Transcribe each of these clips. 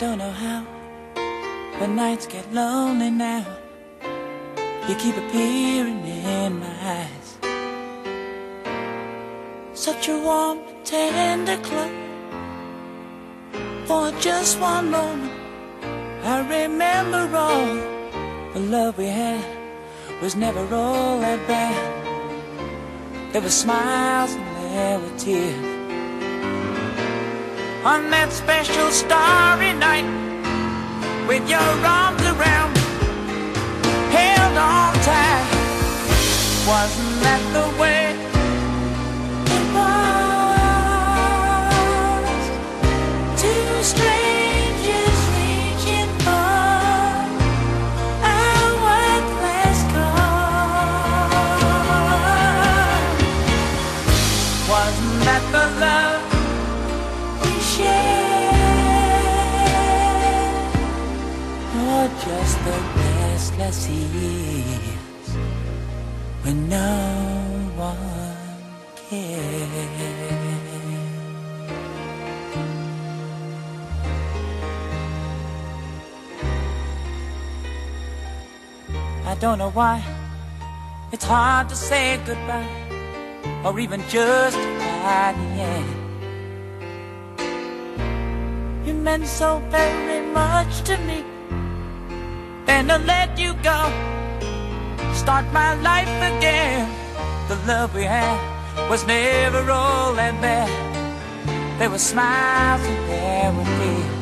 don't know how, but nights get lonely now. You keep appearing in my eyes. Such a warm, tender club. For just one moment, I remember all the love we had was never all that bad. There were smiles and there were tears. On that special starry night, with your arms around, held on tight. Wasn't that the way restless years when no one cared? I don't know why it's hard to say goodbye or even just at the end. You meant so very much to me, and to let you go, start my life again. The love we had was never all that bad. There were smiles and there were tears.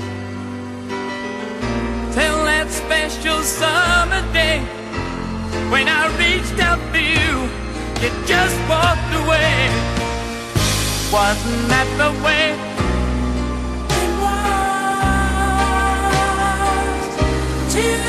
Till that special summer day when I reached out for you, you just walked away. Wasn't that the way